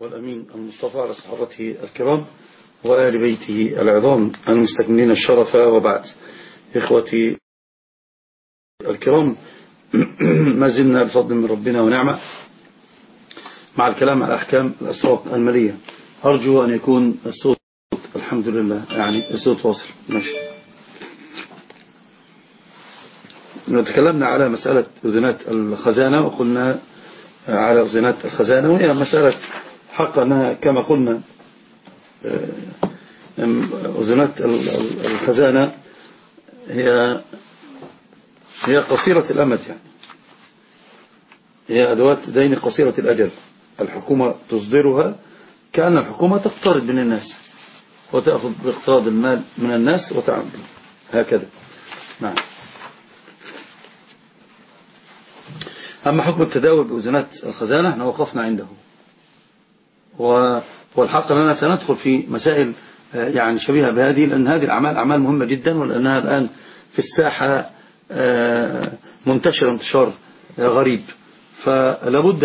والأمين المصطفى على صحابته الكرام وآل بيته العظام المستكملين الشرف وبعد. إخوتي الكرام ما زلنا بفضل من ربنا ونعمة مع الكلام على أحكام الأسواق المالية. أرجو أن يكون الصوت الحمد لله يعني الصوت واصل. ماشي. تكلمنا على مسألة أذنات الخزانة وقلنا على أذنات الخزانة وهي مسألة حق أنها كما قلنا أذنات الخزانة هي هي قصيرة الأمد يعني. هي أدوات دين قصيرة الأجل. الحكومة تصدرها كأن الحكومة تقترض من الناس وتأخذ بإقتراض المال من الناس وتعمل. هكذا. نعم. أما حكم التداول بأذنات الخزانة إحنا وقفنا عنده. والحق أننا سندخل في مسائل آه، يعني شبيهة بهذه لأن هذه الأعمال أعمال مهمة جدا ولأنها الآن في الساحة آه، منتشرة انتشار آه، غريب. فلابد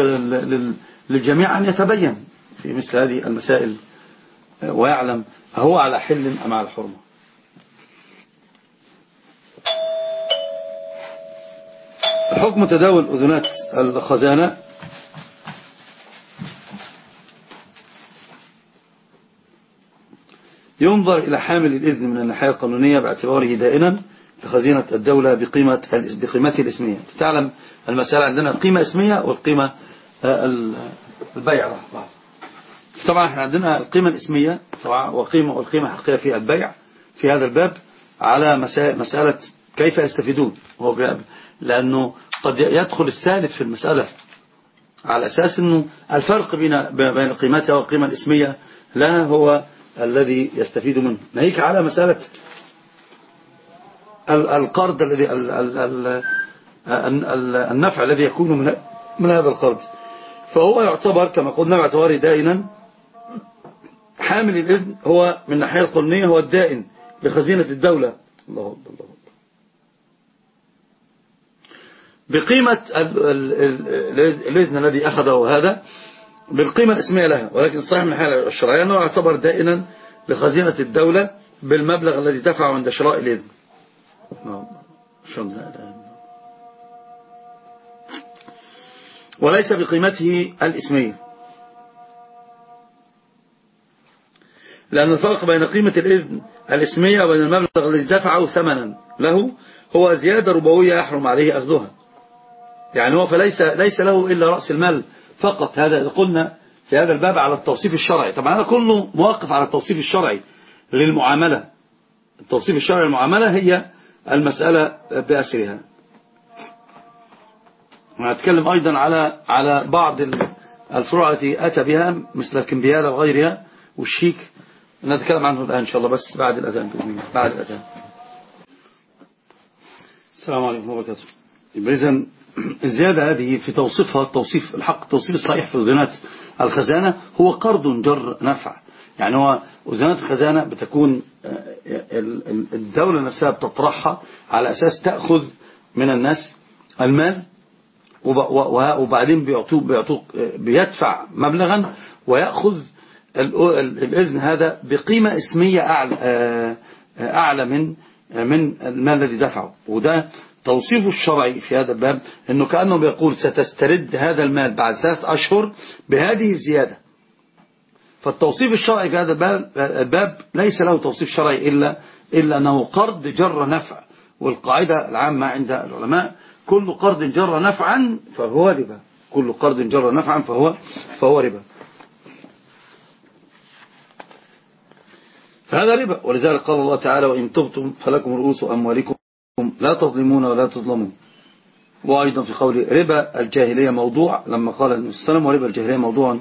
للجميع أن يتبين في مثل هذه المسائل ويعلم هو على حل أم على حرمة. حكم تداول أذنات الخزانة ينظر إلى حامل الإذن من الناحية القانونية باعتباره دائنا لخزينة الدولة بقيمة بقيمته الإسمية. تعلم المسألة عندنا القيمة إسمية والقيمة آه، البيع. طبعا إحنا عندنا القيمة الإسمية طبعا وقيمة والقيمة الحقيقية في البيع في هذا الباب على مسألة كيف يستفيدون. لأنه قد يدخل الثالث في المسألة على أساس أنه الفرق بين بين قيمتها والقيمة الإسمية لا هو الذي يستفيد منه. ناهيك على مسألة القرض الذي النفع الذي يكون من من هذا القرض. فهو يعتبر كما قلنا باعتباره دائنا حامل الإذن. هو من الناحية القانونية هو الدائن لخزينة الدولة. الله أكبر الله أكبر. بقيمة الإذن الذي أخذه هذا بالقيمة الاسمية لها ولكن صحيح من الحالة الشرعية أنه يعتبر دائنا لخزينة الدولة بالمبلغ الذي دفعه عند شراء الإذن وليس بقيمته الإسمية. لأن الفرق بين قيمة الإذن الإسمية وبين المبلغ الذي دفعه ثمنا له هو زيادة ربوية يحرم عليه أخذها. يعني هو فليس ليس له إلا رأس المال. فقط هذا قلنا في هذا الباب على التوصيف الشرعي. طبعا هذا كله موقف على التوصيف الشرعي للمعاملة. التوصيف الشرعي للمعاملة هي المسألة بأسرها. ونتكلم أيضا على على بعض الفروع التي أتى بها مثل الكمبيالة وغيرها والشيك. نتكلم عنه الآن إن شاء الله بس بعد الأذان بإذن الله. بعد الأذان. السلام عليكم وبركاته. إذن الزيادة هذه في توصيفها التوصيف الحق التوصيف الصحيح في أذنات الخزانة هو قرض جر نفع. يعني هو أذنات الخزانة بتكون آه، الدولة نفسها بتطرحها على أساس تأخذ من الناس المال وبعدين بيعطوه بيعطوه بيدفع مبلغا ويأخذ الإذن هذا بقيمة اسمية أعلى, آه، أعلى من من المال الذي دفعه. وده توصيفه الشرعي في هذا الباب أنه كأنه بيقول ستسترد هذا المال بعد ثلاث أشهر بهذه الزيادة. فالتوصيف الشرعي في هذا الباب ليس له توصيف شرعي إلا, إلا أنه قرض جر نفع والقاعدة العامة عند العلماء كل قرض جر نفعا فهو ربا. كل قرض جر نفعا فهو, فهو ربا. فهذا ربا. ولذلك قال الله تعالى وإن تبتم فلكم رؤوس أموالكم لا تظلمون ولا تظلمون وأيضا في قول ربا الجاهلية موضوع لما قال وسلم وربا الجاهلية موضوع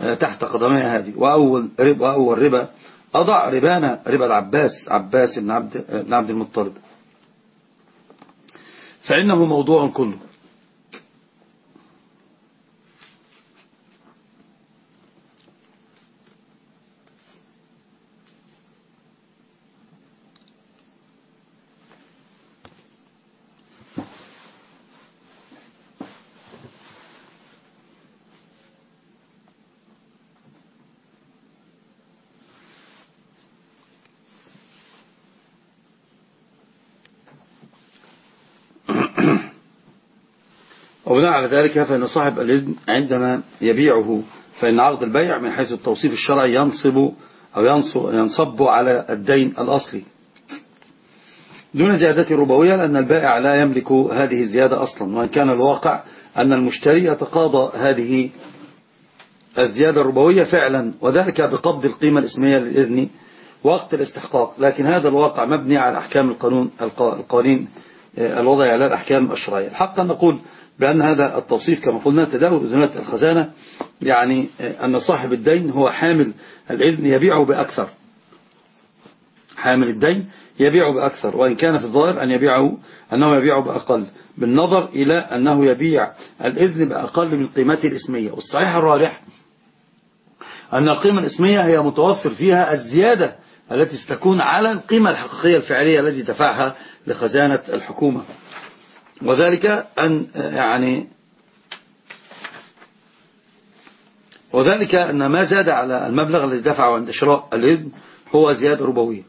آه، تحت قدمي هذه. وأول ربا, وأول ربا أضع ربانا ربا العباس عباس بن عبد, بن عبد المطلب. فإنه موضوع كله. وبناء على ذلك فإن صاحب الإذن عندما يبيعه فإن عقد البيع من حيث التوصيف الشرعي ينصب أو ينصب على الدين الأصلي. دون زيادة ربوية لأن البائع لا يملك هذه الزيادة أصلا وإن كان الواقع أن المشتري يتقاضى هذه الزيادة الربوية فعلا وذلك بقبض القيمة الإسمية للإذن وقت الاستحقاق. لكن هذا الواقع مبني على أحكام القانون القوانين آه، الوضع على الأحكام الشرعية. الحق أن نقول بأن هذا التوصيف كما قلنا تداول أذنات الخزانة يعني أن صاحب الدين هو حامل الإذن يبيعه بأكثر. حامل الدين يبيعه بأكثر وإن كان في الظاهر أن يبيعه أنه يبيعه بأقل بالنظر إلى أنه يبيع الإذن بأقل من قيمته الإسمية. والصحيح الراجح أن القيمة الإسمية هي متوفر فيها الزيادة التي ستكون على القيمة الحقيقية الفعلية التي دفعها لخزانة الحكومة. وذلك أن يعني وذلك أن ما زاد على المبلغ الذي دفعه عند شراء الإذن هو زيادة ربوية.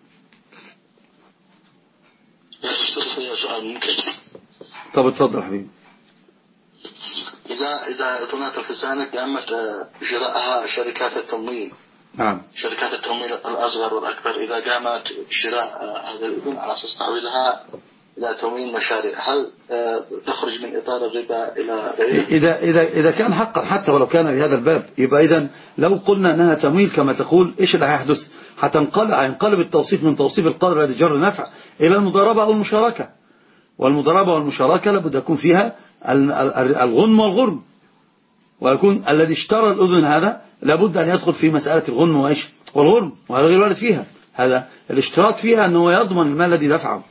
طب اتفضل حبيبي. إذا إذا أذنات الخزانة قامت شراءها شركات التمويل. نعم. شركات التمويل الأصغر والأكبر إذا قامت شراء هذه الأذن على أساس تعويضها إلى تمويل مشاريع. هل آه، تخرج من إطار الربا إلى غيره؟ إذا, إذا, إذا كان حقا حتى ولو كان بهذا الباب يبقى إذا لو قلنا أنها تمويل كما تقول إيش اللي هيحدث؟ هتنقلب هينقلب التوصيف من توصيف القدر الذي جر نفع إلى المضاربة أو المشاركة. والمضاربة والمشاركة لابد يكون فيها الغنم والغرم. ويكون الذي اشترى الأذن هذا لابد أن يدخل في مسألة الغنم وإيش؟ والغرم وهذا غير وارد فيها. هذا الاشتراط فيها أنه يضمن المال الذي دفعه.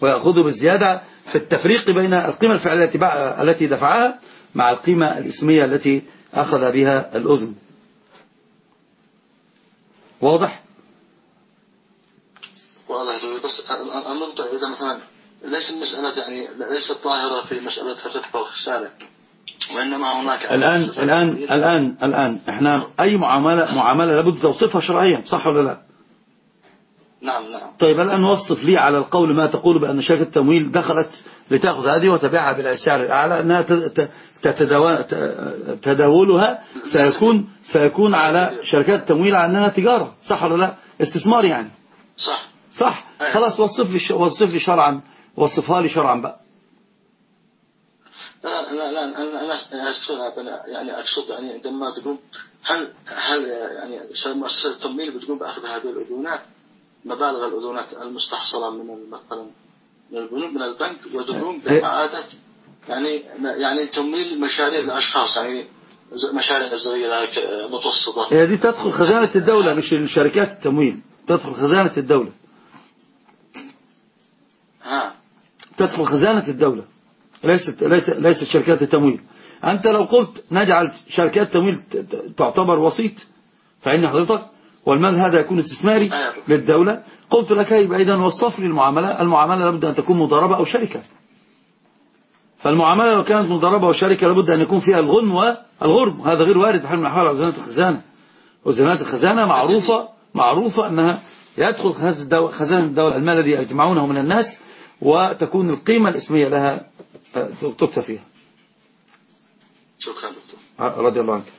ويأخذه بالزيادة في التفريق بين القيمة الفعلية التي دفعها مع القيمة الاسمية التي أخذ بها الأذن واضح؟ واضح بس النقطة إذا مثلا ليس المسألة يعني ليست ظاهرة في مسألة الربح والخسارة وإنما هناك الآن الآن الآن الآن إحنا أي معاملة معاملة لابد توصفها شرعيا صح ولا لا؟ نعم نعم. طيب الآن وصف لي على القول ما تقول بأن شركة التمويل دخلت لتأخذ هذه وتبيعها بالسعر الأعلى أنها تداولها سيكون سيكون على شركات التمويل على أنها تجارة صح ولا لا؟ استثمار يعني. صح. صح؟ أيه. خلاص وصف لي وصف لي شرعا وصفها لي شرعا بقى. لا لا لا أنا أقصد يعني أقصد يعني عندما تقول هل هل يعني مؤسسة التمويل بتقوم بأخذ هذه الأذونات؟ مبالغ الأذونات المستحصلة من مثلا من البنوك من البنك وتقوم إيه. بإعادة يعني يعني تمويل مشاريع الأشخاص يعني مشاريع صغيرة متوسطة. هي دي تدخل خزانة الدولة مش الشركات التمويل. تدخل خزانة الدولة. ها. تدخل خزانة الدولة. ليست ليست ليست شركات التمويل. أنت لو قلت نجعل شركات التمويل تعتبر وسيط فإن حضرتك والمال هذا يكون استثماري للدولة. قلت لك يبقى إذا وصف لي المعاملة المعاملة لابد أن تكون مضاربة أو شركة. فالمعاملة لو كانت مضاربة أو شركة لابد أن يكون فيها الغنم والغرم هذا غير وارد. بحال من أحوال وزنات الخزانة. وزنات الخزانة معروفة معروفة أنها يدخل خزانة الدولة المال الذي يجمعونه من الناس وتكون القيمة الاسمية لها آه، تكتب فيها. شكرا دكتور. آه، رضي الله عنك.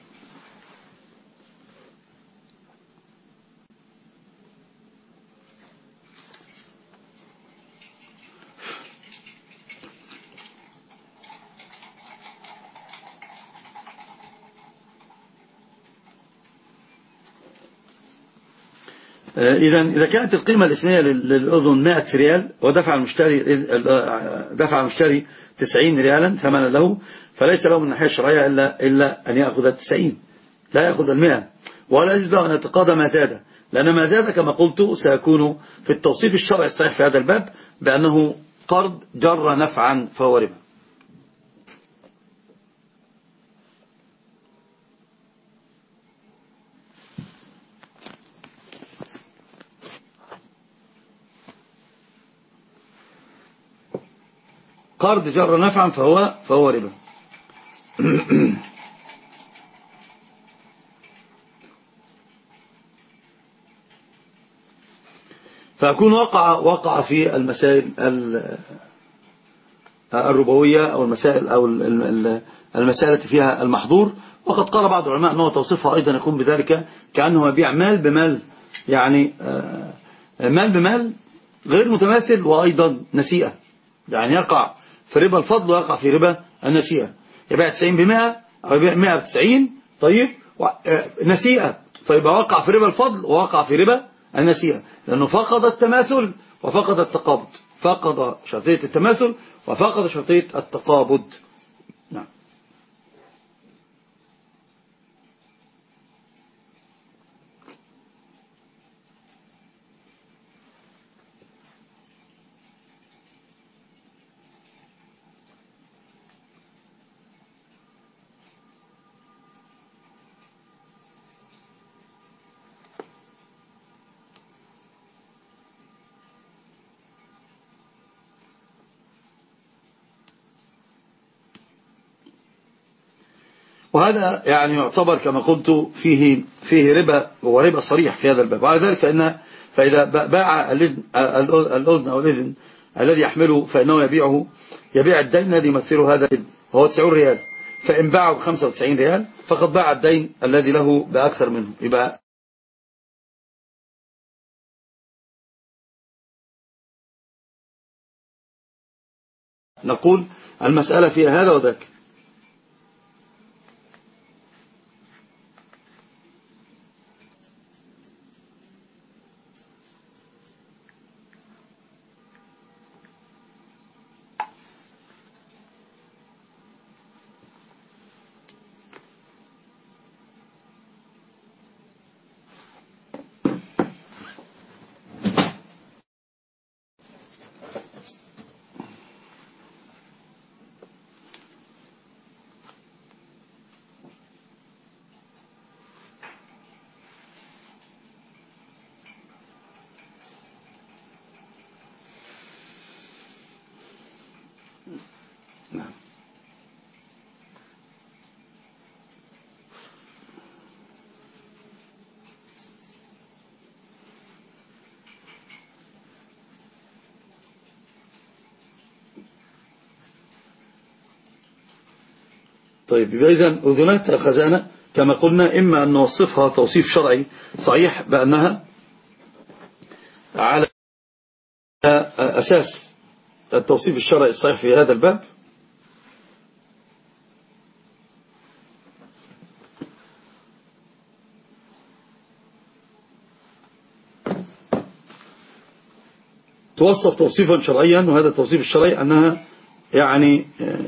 إذا إذا كانت القيمة الإسمية للأذن 100 ريال ودفع المشتري دفع المشتري 90 ريالا ثمنا له فليس له من الناحية الشرعية إلا, إلا أن يأخذ 90 لا يأخذ المئة ولا يجوز أن يتقاضى ما زاد لأن ما زاد كما قلت سيكون في التوصيف الشرعي الصحيح في هذا الباب بأنه قرض جر نفعا فهو ربا. قرض جر نفعا فهو فهو ربا. فأكون وقع وقع في المسائل الربوية أو المسائل أو المسائل التي فيها المحظور. وقد قال بعض العلماء أنه توصيفها أيضا يكون بذلك كأنه يبيع مال بمال يعني آه، مال بمال غير متماثل وأيضا نسيئة. يعني يقع في ربا الفضل ويقع في ربا النسيئة. يبيع 90 بمئة أو يبيع 100 بتسعين طيب آه، نسيئة. فيبقى وقع في ربا الفضل ووقع في ربا النسيئة. لأنه فقد التماثل وفقد التقابض. فقد شرطية التماثل وفقد شرطية التقابض نعم وهذا يعني يعتبر كما قلت فيه فيه ربا وربا صريح في هذا الباب. وعلى ذلك فإن فإذا باع الأذن أو الإذن الذي يحمله فإنه يبيعه يبيع الدين الذي يمثله هذا الإذن وهو 90 ريال. فإن باعه ب 95 ريال فقد باع الدين الذي له بأكثر منه. يبقى نقول المسألة فيها هذا وذاك. طيب إذا أذنات الخزانة كما قلنا إما أن نوصفها توصيف شرعي صحيح بأنها على أساس التوصيف الشرعي الصحيح في هذا الباب. توصف توصيفا شرعيا وهذا التوصيف الشرعي أنها يعني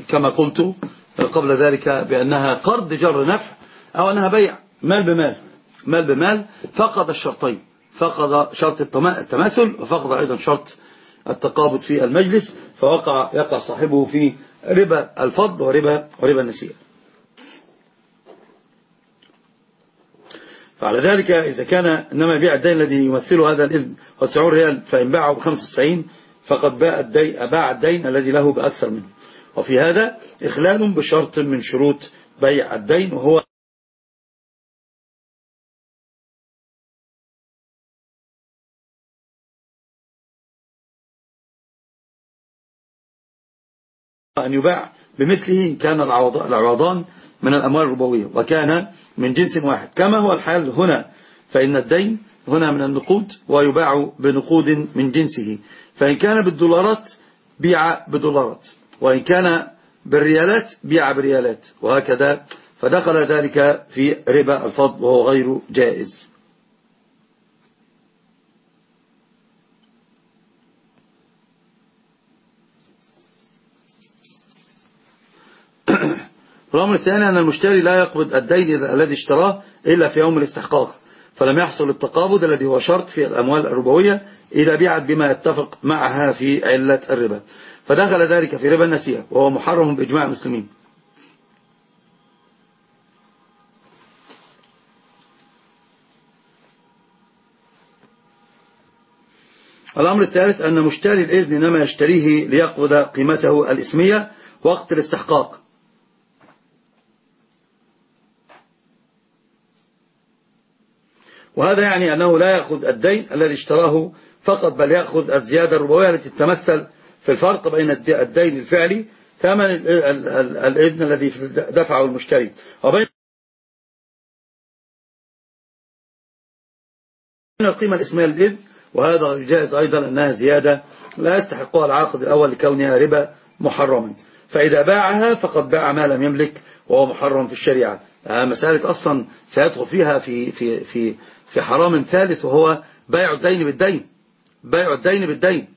كما قلت قبل ذلك بأنها قرض جر نفع أو أنها بيع مال بمال مال بمال فقد الشرطين فقد شرط التماثل وفقد أيضا شرط التقابض في المجلس فوقع يقع صاحبه في ربا الفضل وربا, وربا النسيئة. فعلى ذلك إذا كان إنما يبيع الدين الذي يمثله هذا الإذن هو 90 ريال فإن باعه ب 95 فقد باع الدين, باع الدين الذي له بأكثر منه. وفي هذا إخلال بشرط من شروط بيع الدين وهو أن يباع بمثله إن كان العوضان من الأموال الربوية وكان من جنس واحد. كما هو الحال هنا فإن الدين هنا من النقود ويباع بنقود من جنسه. فإن كان بالدولارات بيع بدولارات. وإن كان بالريالات بيع بريالات وهكذا. فدخل ذلك في ربا الفضل وهو غير جائز. الأمر الثاني أن المشتري لا يقبض الدين الذي اشتراه إلا في يوم الاستحقاق فلم يحصل التقابض الذي هو شرط في الأموال الربوية إذا بيعت بما يتفق معها في علة الربا. فدخل ذلك في ربا النسيئة وهو محرم بإجماع المسلمين. الأمر الثالث أن مشتري الإذن إنما يشتريه ليقبض قيمته الإسمية وقت الاستحقاق. وهذا يعني أنه لا يأخذ الدين الذي اشتراه فقط بل يأخذ الزيادة الربوية التي تتمثل في الفرق بين الدين الفعلي ثمن الإذن الذي دفعه المشتري. وبين القيمة الاسمية للإذن وهذا جائز أيضا أنها زيادة لا يستحقها العاقد الأول لكونها ربا محرما. فإذا باعها فقد باع ما لم يملك وهو محرم في الشريعة. مسألة أصلا سيدخل فيها في, في, في, في حرام ثالث وهو بيع الدين بالدين. بيع الدين بالدين.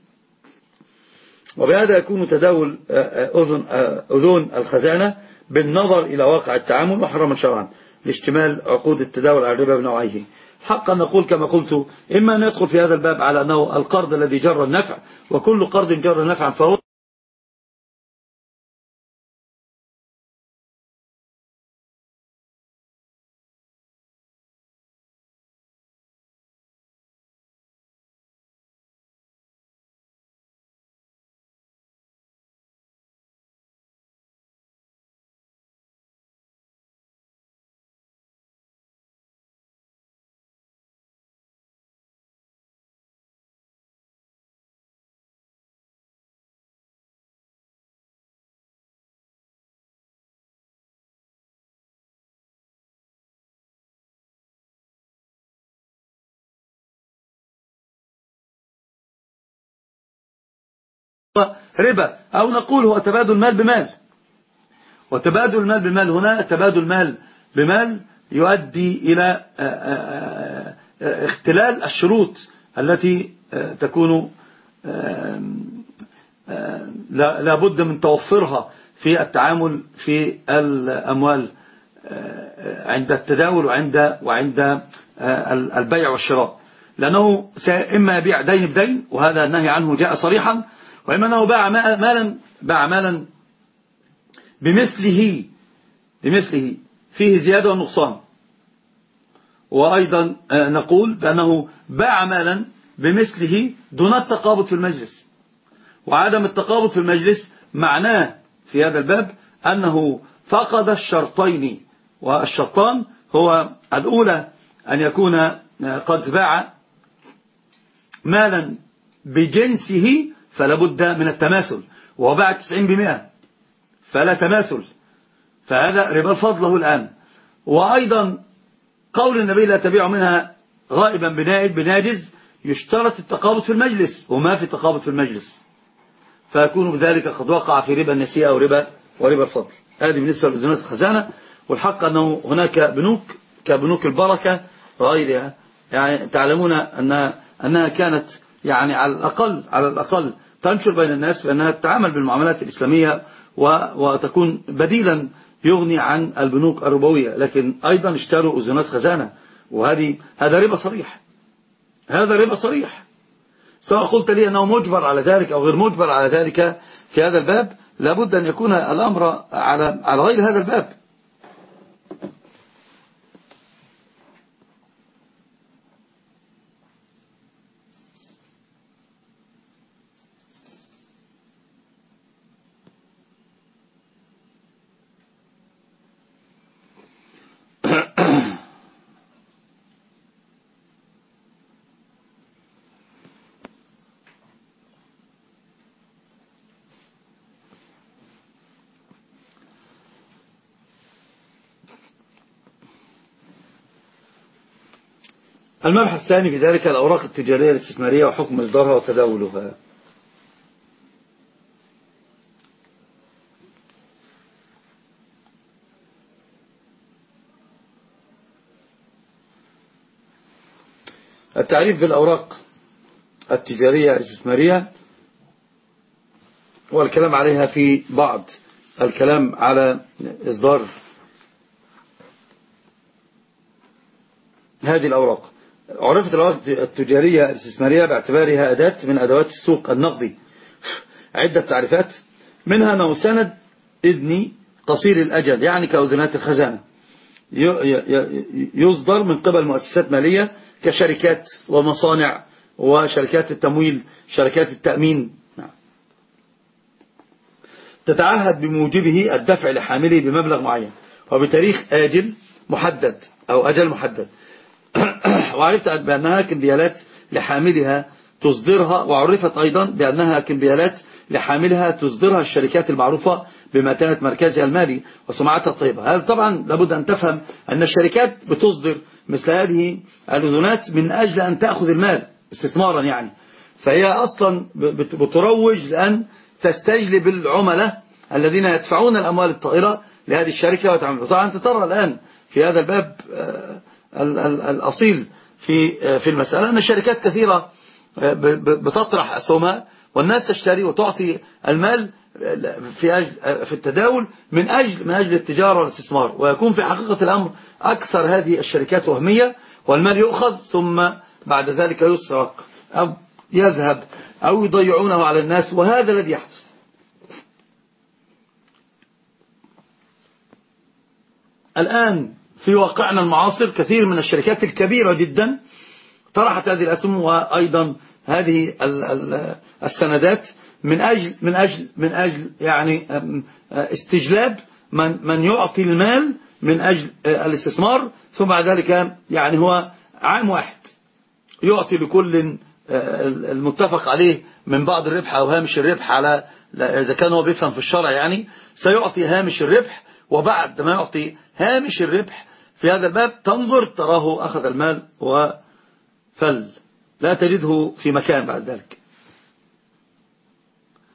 وبهذا يكون تداول آه، آه، أذن, أذون الخزانة بالنظر إلى واقع التعامل محرما شرعا لاشتمال عقود التداول على الربا بنوعيه. حقا نقول كما قلت إما أن يدخل في هذا الباب على أنه القرض الذي جر النفع وكل قرض جر نفعا فهو ربا أو نقول هو تبادل مال بمال. وتبادل المال بمال هنا تبادل مال بمال يؤدي إلى آه، آه، آه، اختلال الشروط التي تكون لا بد من توفرها في التعامل في الأموال عند التداول وعند وعند البيع والشراء. لأنه إما يبيع دين بدين وهذا النهي عنه جاء صريحا وإما أنه باع مالا باع مالا بمثله بمثله. فيه زيادة ونقصان. وأيضا آه، نقول بأنه باع مالا بمثله دون التقابض في المجلس. وعدم التقابض في المجلس معناه في هذا الباب أنه فقد الشرطين. والشرطان هو الأولى أن يكون آه، قد باع مالا بجنسه فلا بد من التماثل وهو باع 90 بمئة. فلا تماثل. فهذا ربا الفضل له الآن. وأيضا قول النبي لا تبيع منها غائبا بنائب بناجز يشترط التقابض في المجلس. وما في تقابض في المجلس. فيكون بذلك قد وقع في ربا النسيئة وربا وربا الفضل. هذه بالنسبة لأذنات الخزانة. والحق أنه هناك بنوك كبنوك البركة وغيرها. يعني تعلمون أنها, أنها كانت يعني على الأقل على الأقل تنشر بين الناس بأنها تتعامل بالمعاملات الإسلامية وتكون بديلا يغني عن البنوك الربوية. لكن أيضا اشتروا أذنات خزانة وهذه هذا ربا صريح. هذا ربا صريح. سواء قلت لي أنه مجبر على ذلك أو غير مجبر على ذلك في هذا الباب لابد أن يكون الأمر على على غير هذا الباب. المبحث الثاني في ذلك الأوراق التجارية الاستثمارية وحكم إصدارها وتداولها. التعريف بالأوراق التجارية الاستثمارية والكلام عليها في بعض الكلام على إصدار هذه الأوراق. عرفت الأوراق التجارية الاستثمارية باعتبارها أداة من أدوات السوق النقدي. عدة تعريفات. منها أنه سند إذني قصير الأجل يعني كأذنات الخزانة. يصدر من قبل مؤسسات مالية كشركات ومصانع وشركات التمويل شركات التأمين. نعم. تتعهد بموجبه الدفع لحامله بمبلغ معين وبتاريخ آجل محدد أو أجل محدد. وعرفت بأنها كمبيالات لحاملها تصدرها وعرفت أيضا بأنها كمبيالات لحاملها تصدرها الشركات المعروفة بمتانة مركزها المالي وسمعتها الطيبة. هذا طبعا لابد أن تفهم أن الشركات بتصدر مثل هذه الأذونات من أجل أن تأخذ المال استثمارا يعني. فهي أصلا بتروج لأن تستجلب العملة الذين يدفعون الأموال الطائرة لهذه الشركة وتعمل. طبعا أنت ترى الآن في هذا الباب آه، الأصيل في آه، في المسألة. أن الشركات كثيرة آه، بتطرح أسهمها والناس تشتري وتعطي المال في أجل في التداول من أجل من أجل التجارة والاستثمار. ويكون في حقيقة الأمر أكثر هذه الشركات وهمية والمال يؤخذ ثم بعد ذلك يسرق أو يذهب أو يضيعونه على الناس وهذا الذي يحدث. الآن في واقعنا المعاصر كثير من الشركات الكبيرة جدا طرحت هذه الأسهم وأيضا هذه السندات من أجل من أجل من أجل يعني استجلاب من من يعطي المال من أجل الاستثمار ثم بعد ذلك يعني هو عام واحد يعطي لكل المتفق عليه من بعض الربح أو هامش الربح على إذا كان هو بيفهم في الشرع يعني سيعطي هامش الربح وبعد ما يعطي هامش الربح في هذا الباب تنظر تراه أخذ المال وفل. لا تجده في مكان بعد ذلك.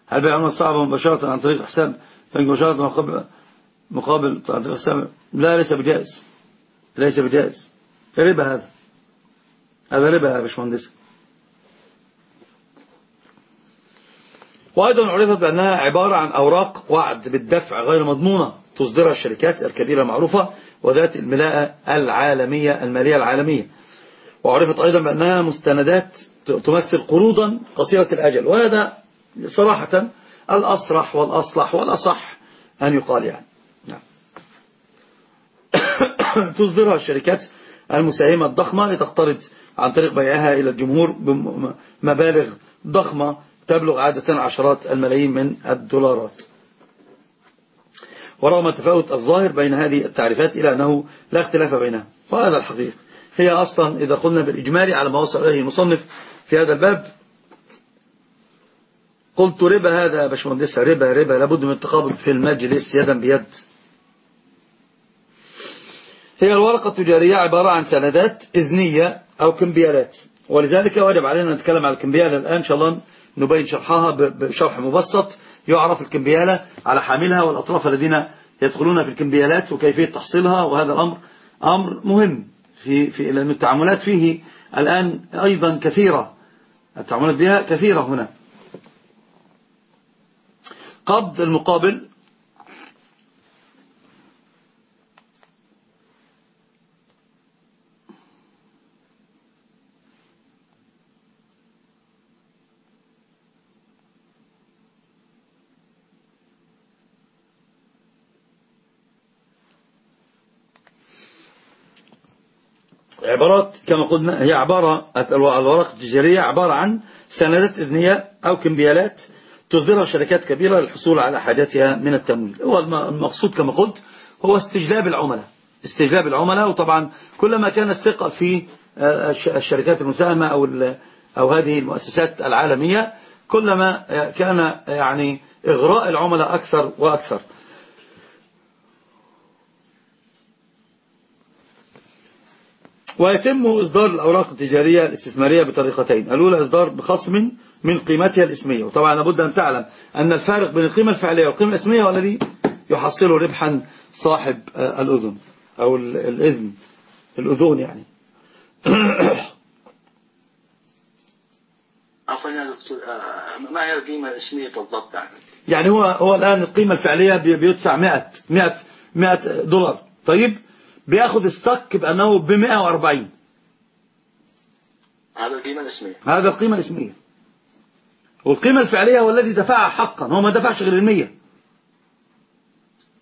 هل بيع عمل صعبة مباشرة عن طريق حساب مباشرة مقابل مقابل عن طريق حساب لا ليس بجائز. ليس بجائز. ربا هذا. هذا ربا يا باشمهندس. وأيضا عرفت بأنها عبارة عن أوراق وعد بالدفع غير مضمونة تصدرها الشركات الكبيرة المعروفة وذات الملاءة العالمية المالية العالمية. وعرفت أيضا بأنها مستندات تمثل قروضا قصيرة الأجل. وهذا صراحة الأصرح والأصلح والأصح أن يقال يعني. نعم. تصدرها الشركات المساهمة الضخمة لتقترض عن طريق بيعها إلى الجمهور بمبالغ ضخمة تبلغ عادة عشرات الملايين من الدولارات. ورغم التفاوت الظاهر بين هذه التعريفات إلى أنه لا اختلاف بينها. وهذا الحقيقة. هي أصلا إذا قلنا بالإجمالي على ما وصل إليه المصنف في هذا الباب قلت ربا هذا يا باشمهندس ربا ربا لابد من التقابل في المجلس يدا بيد. هي الورقة التجارية عبارة عن سندات إذنية أو كمبيالات. ولذلك واجب علينا نتكلم على الكمبيالة الآن. إن شاء الله نبين شرحها بشرح مبسط. يعرف الكمبيالة على حاملها والأطراف الذين يدخلون في الكمبيالات وكيفية تحصيلها وهذا الأمر أمر مهم في, في لأن التعاملات فيه الآن أيضا كثيرة. التعاملات بها كثيرة هنا. قبض المقابل عبارات كما قلنا هي عبارة الورق التجارية عبارة عن سندات إذنية أو كمبيالات تصدرها شركات كبيرة للحصول على حاجاتها من التمويل. هو المقصود كما قلت هو استجلاب العملاء. استجلاب العملاء وطبعا كلما كان الثقة في آه، الشركات المساهمة أو, أو هذه المؤسسات العالمية كلما كان يعني إغراء العملاء أكثر وأكثر. ويتم إصدار الأوراق التجارية الاستثمارية بطريقتين. الأولى إصدار بخصم من قيمتها الإسمية. وطبعا لابد أن تعلم أن الفارق بين القيمة الفعلية والقيمة الإسمية هو الذي يحصل ربحا صاحب آه، الأذن أو الإذن الأذون يعني. عفوا يا دكتور آه، ما هي القيمة الإسمية بالضبط يعني؟ يعني هو هو الآن القيمة الفعلية بيدفع 100 100 100 دولار. طيب بياخد الصك بأنه ب 140 هذا القيمة الاسمية. هذا القيمة الاسمية. والقيمة الفعلية هو الذي دفعها حقا هو ما دفعش غير المية.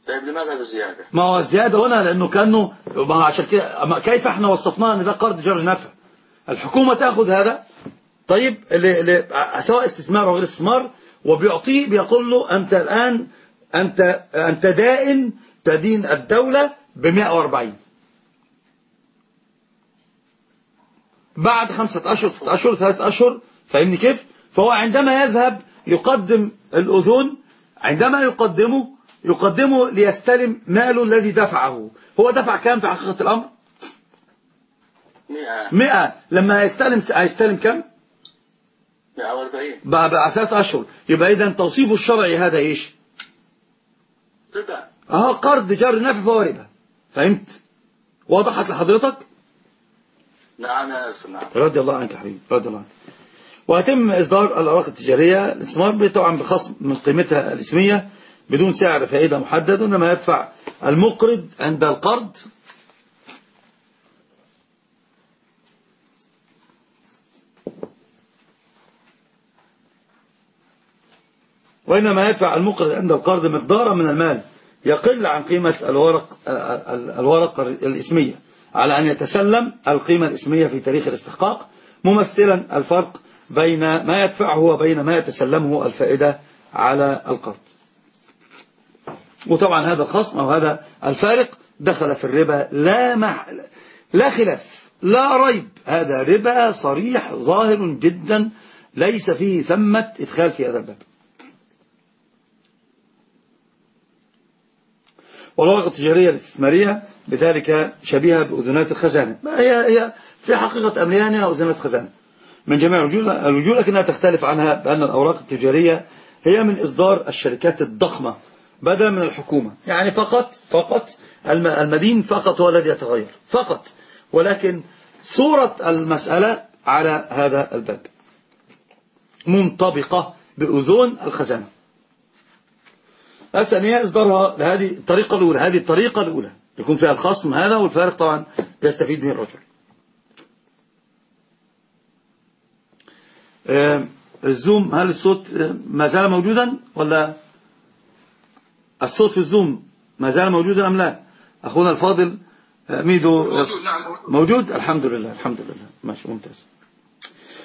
طيب لماذا الزيادة؟ ما هو الزيادة هنا لأنه كأنه عشان كده كيف إحنا وصفناه إن ده قرض جر نفع؟ الحكومة تأخذ هذا. طيب اللي اللي سواء استثمار أو غير استثمار وبيعطيه بيقول له أنت الآن أنت, أنت دائن تدين الدولة ب 140 بعد خمسة أشهر ستة أشهر ثلاثة أشهر فاهمني كيف؟ فهو عندما يذهب يقدم الأذون عندما يقدمه يقدمه ليستلم ماله الذي دفعه. هو دفع كام في حقيقة الأمر؟ مئة. مئة. لما يستلم هيستلم كم؟ مئة وأربعين. بعد ثلاث أشهر. يبقى إذا توصيفه الشرعي هذا إيش؟ ربا أهو قرض جر نفع فهو ربا فهمت؟ وضحت لحضرتك؟ نعم يا أستاذ نعم. رضي الله عنك يا حبيبي رضي الله عنك. ويتم إصدار الأوراق التجارية الاستثمار طبعا بخصم من قيمتها الاسمية بدون سعر فائدة محدد إنما يدفع المقرض عند القرض. وإنما يدفع المقرض عند القرض مقدارا من المال. يقل عن قيمة الورق, الورق الإسمية على أن يتسلم القيمة الإسمية في تاريخ الاستحقاق ممثلا الفرق بين ما يدفعه وبين ما يتسلمه الفائدة على القرض. وطبعا هذا الخصم أو هذا الفارق دخل في الربا لا, مع لا خلاف لا ريب. هذا ربا صريح ظاهر جدا ليس فيه ثمة إدخال في هذا الباب. والورقة التجارية الاستثمارية بذلك شبيهة بأذنات الخزانة. هي هي في حقيقة أمريانها أذنات خزانة. من جميع الوجوه لكنها تختلف عنها بأن الأوراق التجارية هي من إصدار الشركات الضخمة بدلا من الحكومة. يعني فقط فقط المدين فقط هو الذي يتغير. فقط. ولكن صورة المسألة على هذا الباب. منطبقة بأذون الخزانة. الثانية إصدارها لهذه الطريقة الأولى. هذه الطريقة الأولى. يكون فيها الخصم هذا والفارق طبعا بيستفيد به الرجل. الزوم هل الصوت ما زال موجودا ولا الصوت في الزوم ما زال موجودا أم لا؟ أخونا الفاضل ميدو. موجود نعم موجود. الحمد لله الحمد لله. ماشي ممتاز.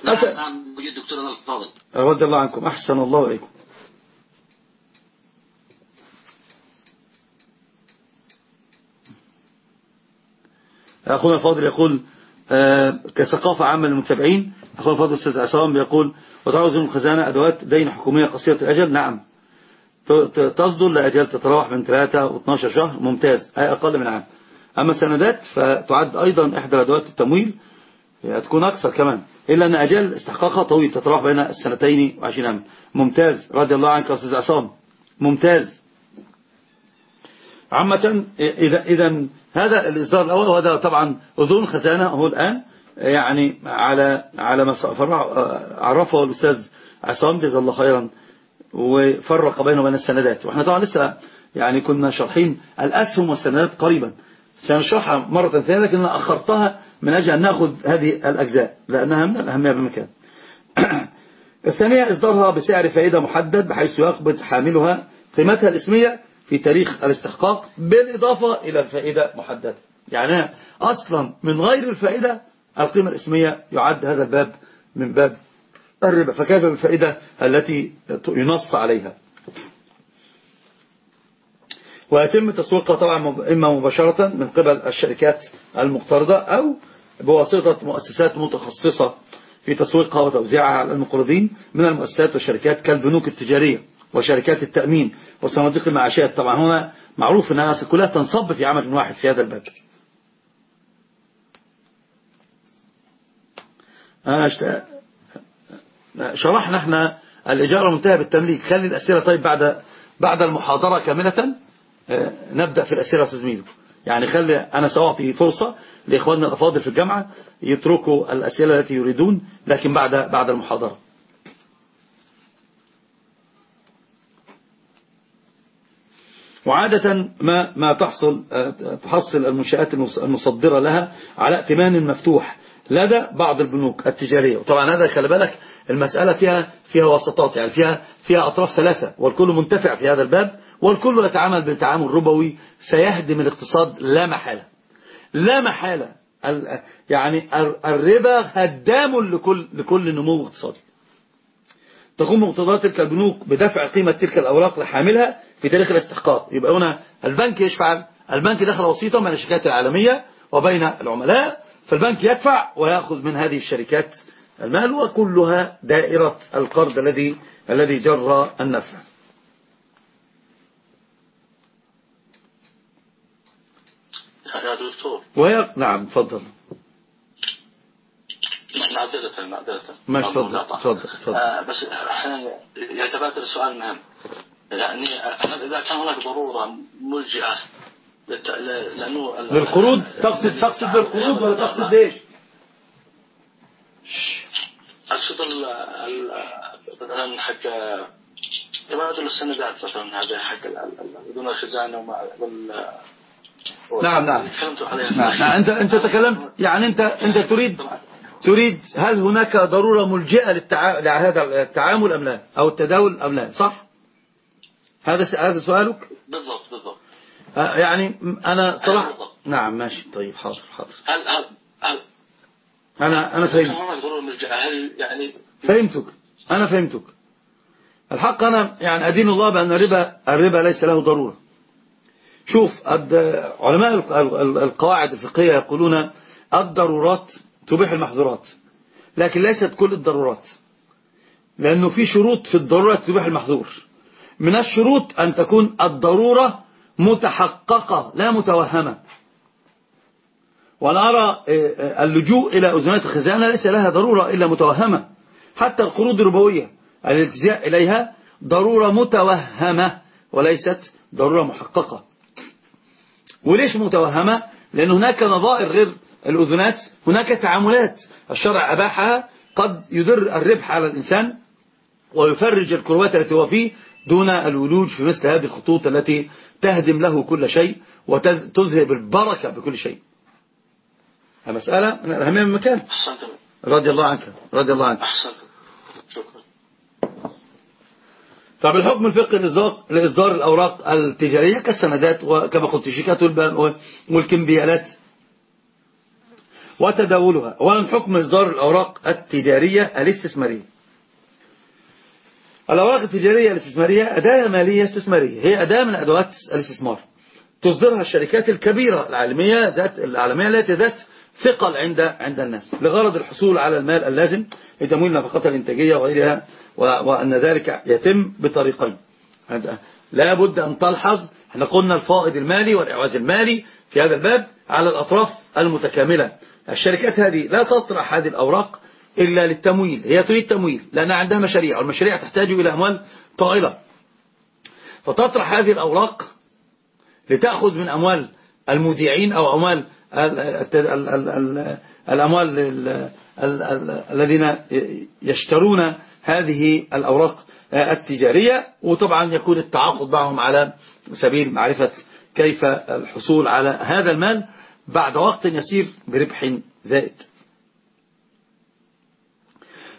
نعم نعم موجود دكتورنا الفاضل. رضي الله عنكم. أحسن الله إليكم. أخونا الفاضل يقول كثقافة عامة للمتابعين أخونا الفاضل أستاذ عصام بيقول وتعوز من الخزانة أدوات دين حكومية قصيرة الأجل؟ نعم. تصدر لأجل تتراوح من 3 و 12 شهر. ممتاز. أي أقل من عام. أما السندات فتعد أيضا إحدى أدوات التمويل تكون أكثر كمان. إلا أن أجل استحقاقها طويل تتراوح بين السنتين وعشرين عام ممتاز. رضي الله عنك أستاذ عصام. ممتاز. عامة إذا, إذا هذا الإصدار الأول وهذا طبعا أذون خزانة هو الآن يعني على على ما عرفه الأستاذ عصام جزا الله خيرا وفرق بينه وبين السندات. وإحنا طبعا لسه يعني كنا شارحين الأسهم والسندات قريبا. سنشرحها مرة ثانية لكن أنا أخرتها من أجل أن نأخذ هذه الأجزاء لأنها من الأهمية بمكان الثانية إصدارها بسعر فائدة محدد بحيث يقبض حاملها قيمتها الاسمية في تاريخ الاستحقاق بالإضافة إلى الفائدة محددة. يعني أصلا من غير الفائدة القيمة الاسمية يعد هذا الباب من باب الربا. فكيف بالفائدة التي ينص عليها؟ ويتم تسويقها طبعا إما مباشرة من قبل الشركات المقترضة أو بواسطة مؤسسات متخصصة في تسويقها وتوزيعها على المقرضين من المؤسسات والشركات كالبنوك التجارية. وشركات التأمين وصناديق المعاشات طبعا هنا معروف أنها كلها تنصب في عمل واحد في هذا الباب شرحنا إحنا الإجارة المنتهى بالتمليك. خلي الأسئلة. طيب بعد بعد المحاضرة كاملة نبدأ في الأسئلة ميدو يعني خلي أنا سأعطي فرصة لإخواننا الأفاضل في الجامعة يتركوا الأسئلة التي يريدون لكن بعد بعد المحاضرة. وعادة ما ما تحصل تحصل المنشآت المصدرة لها على ائتمان مفتوح لدى بعض البنوك التجارية. وطبعا هذا خلي بالك المسألة فيها فيها وسطات يعني فيها فيها أطراف ثلاثة والكل منتفع في هذا الباب والكل يتعامل بتعامل ربوي سيهدم الاقتصاد لا محالة. لا محالة. يعني الربا هدام لكل لكل نمو اقتصادي. تقوم مقتضيات تلك البنوك بدفع قيمة تلك الأوراق لحاملها في تاريخ الاستحقاق. يبقى هنا البنك يشفع البنك دخل وسيطة بين الشركات العالمية وبين العملاء فالبنك يدفع ويأخذ من هذه الشركات المال وكلها دائرة القرض الذي الذي جر النفع. يا دكتور. وهي نعم تفضل. معذرة معذرة ما تفضل تفضل تفضل. آه بس أحيانا يتبادر السؤال مهم. يعني إذا كان هناك ضرورة ملجئة لأنه للقروض تقصد تقصد للقروض ولا تقصد ليش؟ أقصد مثلا حق تبادل السندات مثلا هذا حق بدون الخزانة ومع نعم نعم. تكلمت عليها. نعم, نعم. انت أنت تكلمت يعني انت أنت تريد تريد هل هناك ضرورة ملجئة. لهذا التعامل أم لا؟ أو التداول أم لا؟ صح؟ هذا. هذا سؤالك؟ بالضبط بالضبط. آه يعني أنا صراحة بالضبط. نعم ماشي. طيب حاضر حاضر. هل هل هل أنا أنا فهمت. هناك ضرورة ملجئة؟ هل يعني فهمتك. أنا فهمتك. الحق أنا يعني أدين الله بأن الربا الربا ليس له ضرورة. شوف علماء ال- ال- القواعد الفقهية يقولون الضرورات تبيح المحظورات. لكن ليست كل الضرورات. لأنه في شروط في الضرورة تبيح المحظور. من الشروط أن تكون الضرورة متحققة لا متوهمة. وأنا أرى آه، آه، اللجوء إلى أذنات الخزانة ليس لها ضرورة إلا متوهمة. حتى القروض الربوية الالتجاء إليها ضرورة متوهمة وليست ضرورة محققة. وليش متوهمة؟ لأن هناك نظائر غير الأذنات هناك تعاملات. الشرع أباحها قد يدر الربح على الإنسان ويفرج الكروات التي هو فيه دون الولوج في مثل هذه الخطوط التي تهدم له كل شيء وتذهب البركة بكل شيء. المسألة من الأهمية من مكان. رضي الله عنك رضي الله عنك. طب الحكم الفقهي لإصدار الأوراق التجارية كالسندات وكما قلت والب- والكمبيالات وتداولها. أولا حكم إصدار الأوراق التجارية الاستثمارية. الأوراق التجارية الاستثمارية أداة مالية استثمارية. هي أداة من أدوات الاستثمار. تصدرها الشركات الكبيرة العالمية ذات العالمية التي ذات ثقل عند عند الناس. لغرض الحصول على المال اللازم لتمويل النفقات الإنتاجية وغيرها وأن ذلك يتم بطريقين. لا بد أن تلحظ إحنا قلنا الفائض المالي والإعواز المالي في هذا الباب على الأطراف المتكاملة. الشركات هذه لا تطرح هذه الأوراق إلا للتمويل هي تريد تمويل لأنها عندها مشاريع والمشاريع تحتاج إلى أموال طائلة. فتطرح هذه الأوراق لتأخذ من أموال المودعين أو أموال الأموال ال- ال- ال- الذين يشترون هذه الأوراق التجارية. وطبعا يكون التعاقد معهم على سبيل معرفة كيف الحصول على هذا المال. بعد وقت يسير بربح زائد.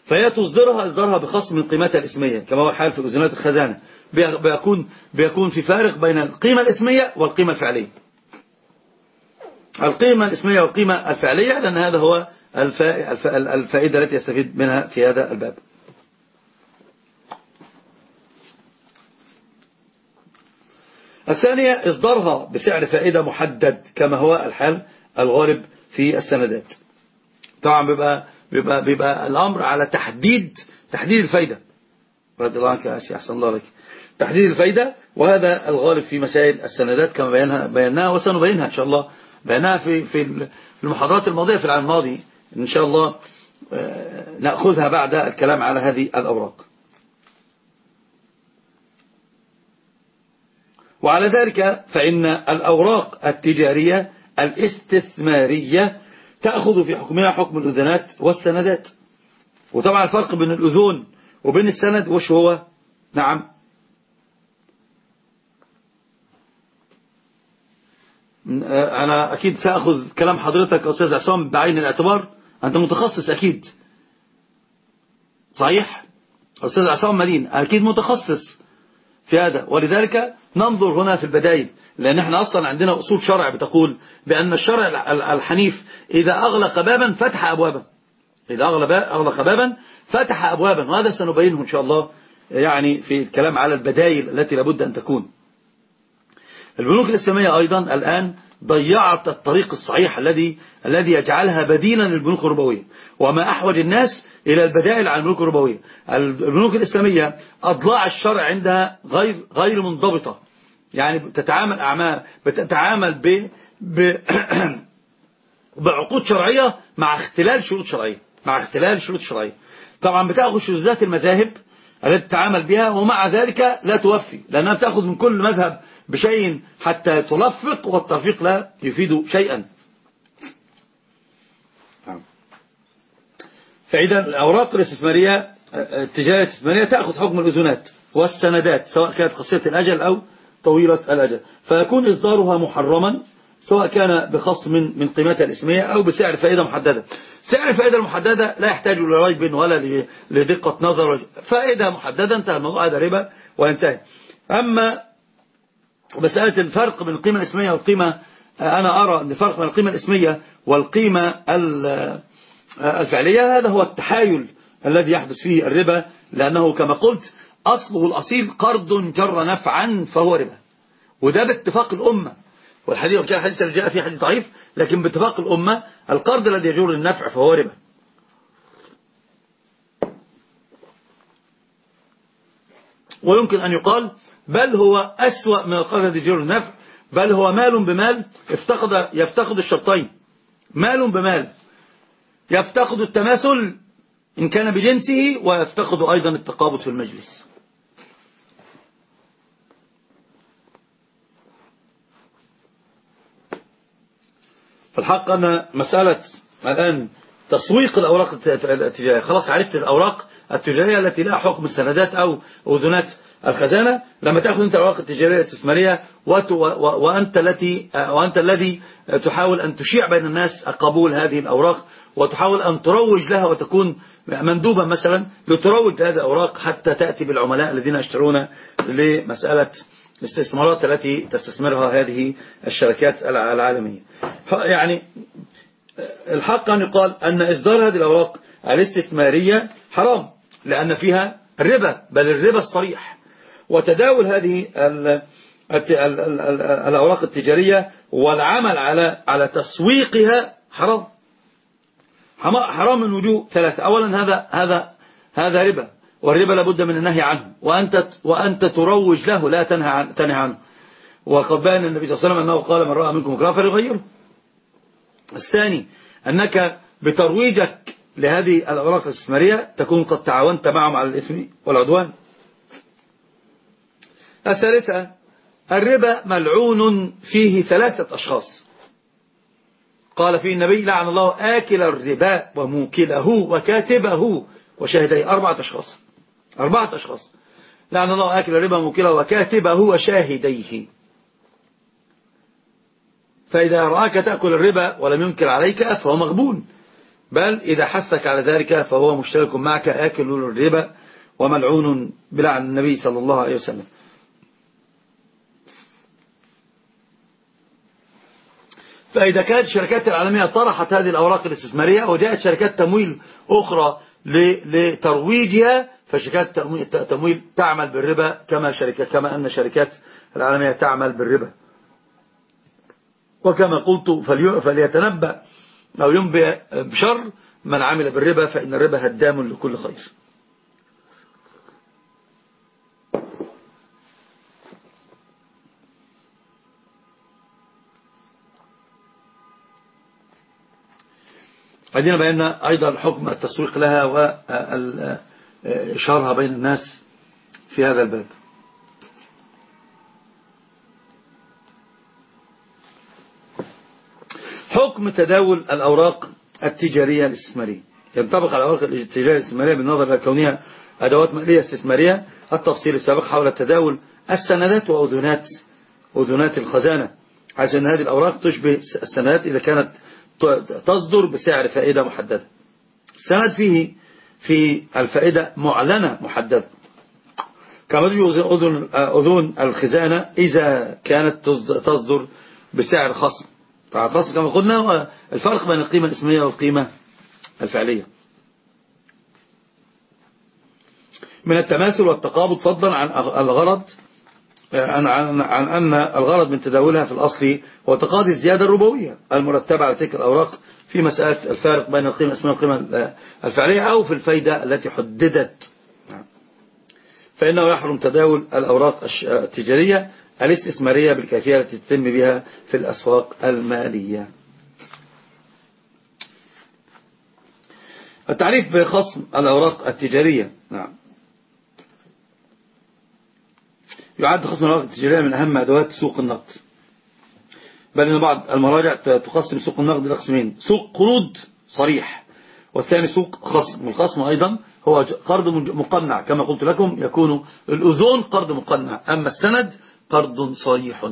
فهي تصدرها إصدارها بخصم من قيمتها الإسمية كما هو حال في أذنات الخزانة. بي- بيكون, بيكون في فارق بين القيمة الإسمية والقيمة الفعلية. القيمة الإسمية والقيمة الفعلية لأن هذا هو الفا- الف- الفائدة التي يستفيد منها في هذا الباب. الثانية إصدارها بسعر فائدة محدد كما هو الحال الغالب في السندات. طبعا بيبقى, بيبقى, بيبقى الأمر على تحديد تحديد الفايدة. رضي الله عنك يا أسي أحسن الله عليك تحديد الفايدة وهذا الغالب في مسائل السندات كما بينها بيناها وسنبينها إن شاء الله. بيناها في في في المحاضرات الماضية في العام الماضي إن شاء الله آه، نأخذها بعد الكلام على هذه الأوراق. وعلى ذلك فإن الأوراق التجارية الاستثمارية تأخذ في حكمها حكم الأذنات والسندات. وطبعا الفرق بين الأذون وبين السند وش هو؟ نعم. أنا أكيد سأخذ كلام حضرتك أستاذ عصام بعين الاعتبار. أنت متخصص أكيد. صحيح؟ أستاذ عصام مدين أكيد متخصص. في هذا ولذلك ننظر هنا في البدايل لأن إحنا أصلا عندنا أصول شرع بتقول بأن الشرع الحنيف إذا أغلق بابا فتح أبوابا. إذا أغلق بابا فتح أبوابا. وهذا سنبينه إن شاء الله يعني في الكلام على البدايل التي لابد أن تكون. البنوك الإسلامية أيضا الآن ضيعت الطريق الصحيح الذي الذي يجعلها بديلا للبنوك الربوية. وما أحوج الناس إلى البدائل عن البنوك الربوية. البنوك الإسلامية أضلاع الشرع عندها غير غير منضبطة. يعني بتتعامل أعمال بتتعامل ب ب بعقود شرعية مع اختلال شروط شرعية. مع اختلال شروط شرعية. طبعا بتأخذ شذوذات المذاهب التي تتعامل بها ومع ذلك لا توفي لأنها بتأخذ من كل مذهب بشيء حتى تلفق والتلفيق لا يفيد شيئا. فإذا الأوراق الاستثمارية التجارة الاستثمارية تأخذ حكم الأذونات والسندات سواء كانت قصيرة الأجل أو طويلة الأجل. فيكون إصدارها محرما سواء كان بخصم من قيمتها الإسمية أو بسعر فائدة محددة. سعر الفائدة المحددة لا يحتاج لريب ولا لدقة نظر. فائدة محددة انتهى الموضوع هذا ربا وينتهي. أما مسألة الفرق بين القيمة الإسمية والقيمة أنا أرى أن الفرق بين القيمة الإسمية والقيمة الفعلية هذا هو التحايل الذي يحدث فيه الربا لأنه كما قلت أصله الأصيل قرض جر نفعا فهو ربا. وده باتفاق الأمة. والحديث وكان الحديث اللي جاء فيه حديث ضعيف لكن باتفاق الأمة القرض الذي يجر النفع فهو ربا. ويمكن أن يقال بل هو أسوأ من القرض الذي يجر النفع بل هو مال بمال افتقد يفتقد الشرطين. مال بمال. يفتقد التماثل إن كان بجنسه ويفتقد أيضا التقابض في المجلس. فالحق أن مسألة الآن تسويق الأوراق التجارية. خلاص عرفت الأوراق التجارية التي لها حكم السندات أو أذنات الخزانة. لما تأخذ أنت الأوراق التجارية الاستثمارية وأنت, التي وأنت الذي تحاول أن تشيع بين الناس قبول هذه الأوراق وتحاول أن تروج لها وتكون مندوبا مثلا لتروج لهذه الأوراق حتى تأتي بالعملاء الذين يشترون لمسألة الاستثمارات التي تستثمرها هذه الشركات العالمية. يعني الحق أن يقال أن إصدار هذه الأوراق الاستثمارية حرام لأن فيها الربا بل الربا الصريح. وتداول هذه الأوراق التجارية والعمل على على تسويقها حرام. حرام من وجوه ثلاثة. أولا هذا هذا هذا ربا والربا لابد من النهي عنه. وأنت وأنت تروج له لا تنهى عن تنهى عنه. وقد بان النبي صلى الله عليه وسلم أنه قال من رأى منكم كرافا فليغيره. الثاني أنك بترويجك لهذه الأوراق الاستثمارية تكون قد تعاونت معهم على الإثم والعدوان. الثالثة الربا ملعون فيه ثلاثة أشخاص. قال فيه النبي لعن الله آكل الربا وموكله وكاتبه وشاهديه أربعة أشخاص. أربعة أشخاص. لعن الله آكل الربا وموكله وكاتبه وشاهديه. فإذا رآك تأكل الربا ولم ينكر عليك فهو مغبون. بل إذا حثك على ذلك فهو مشترك معك آكل الربا وملعون بلعن النبي صلى الله عليه وسلم. فإذا كانت الشركات العالمية طرحت هذه الأوراق الاستثمارية وجاءت شركات تمويل أخرى لترويجها فشركات تمويل تعمل بالربا كما شركة كما أن الشركات العالمية تعمل بالربا. وكما قلت فليتنبأ أو ينبئ بشر من عمل بالربا فإن الربا هدام لكل خير. عندنا بينا أيضا حكم التسويق لها وإشهارها بين الناس في هذا الباب. حكم تداول الأوراق التجارية الاستثمارية؟ ينطبق على الأوراق التجارية الاستثمارية بالنظر إلى كونها أدوات مالية استثمارية التفصيل السابق حول تداول السندات وأذونات أذونات الخزانة. حيث أن هذه الأوراق تشبه السندات إذا كانت تصدر بسعر فائدة محددة. السند فيه في الفائدة معلنة محددة. كما تجي أذون الخزانة إذا كانت تصدر بسعر خصم. فالخصم كما قلنا الفرق بين القيمة الاسمية والقيمة الفعلية. من التماثل والتقابض فضلا عن الغرض عن, عن, عن أن الغرض من تداولها في الأصل هو تقاضي الزيادة الربوية المرتبة على تلك الأوراق في مسألة الفارق بين القيمة الاسمية والقيمة الفعلية أو في الفايدة التي حددت. فإنه يحرم تداول الأوراق التجارية الاستثمارية بالكيفية التي تتم بها في الأسواق المالية. التعريف بخصم الأوراق التجارية. نعم. يعد خصم الأوراق التجارية من أهم أدوات سوق النقد. بل أن بعض المراجع تقسم سوق النقد إلى قسمين سوق قروض صريح والثاني سوق خصم. والخصم أيضا هو قرض مقنع. كما قلت لكم يكون الأذون قرض مقنع. أما السند قرض صريح.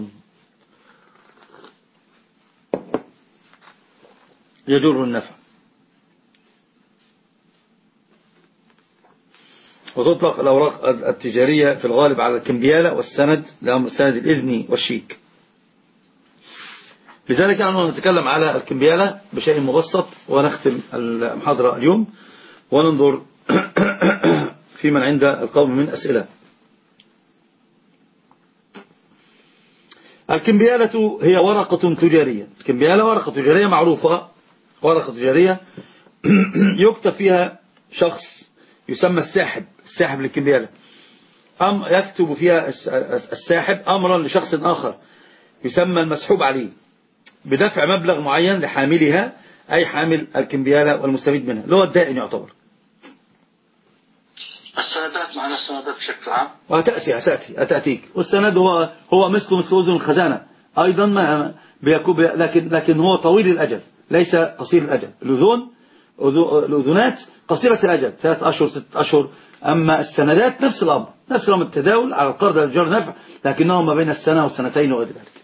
يجر النفع. وتطلق الأوراق التجارية في الغالب على الكمبيالة والسند لهم السند الإذني والشيك. لذلك نحن نتكلم على الكمبيالة بشيء مبسط ونختم المحاضرة اليوم وننظر في من عند القوم من أسئلة. الكمبيالة هي ورقة تجارية. الكمبيالة ورقة تجارية معروفة. ورقة تجارية. يكتب فيها شخص يسمى الساحب الساحب للكمبيالة. أم يكتب فيها الساحب أمرا لشخص آخر يسمى المسحوب عليه. بدفع مبلغ معين لحاملها أي حامل الكمبيالة والمستفيد منها. اللي هو الدائن يعتبر. السندات معنى السندات بشكل عام. وهتأتي هتأتي هتأتيك والسند هو هو مثله مثل أذن الخزانة. أيضا ما بيكون لكن لكن هو طويل الأجل ليس قصير الأجل. الأذون الأذونات قصيرة الأجل ثلاث أشهر ست أشهر. أما السندات نفس الأمر نفس الأمر التداول على القرض الجار نفع لكنه ما بين السنة والسنتين وغير ذلك.